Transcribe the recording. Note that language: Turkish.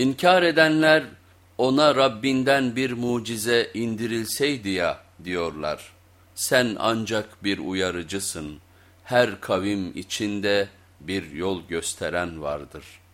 İnkar edenler ona Rabbinden bir mucize indirilseydi ya diyorlar. Sen ancak bir uyarıcısın. Her kavim içinde bir yol gösteren vardır.''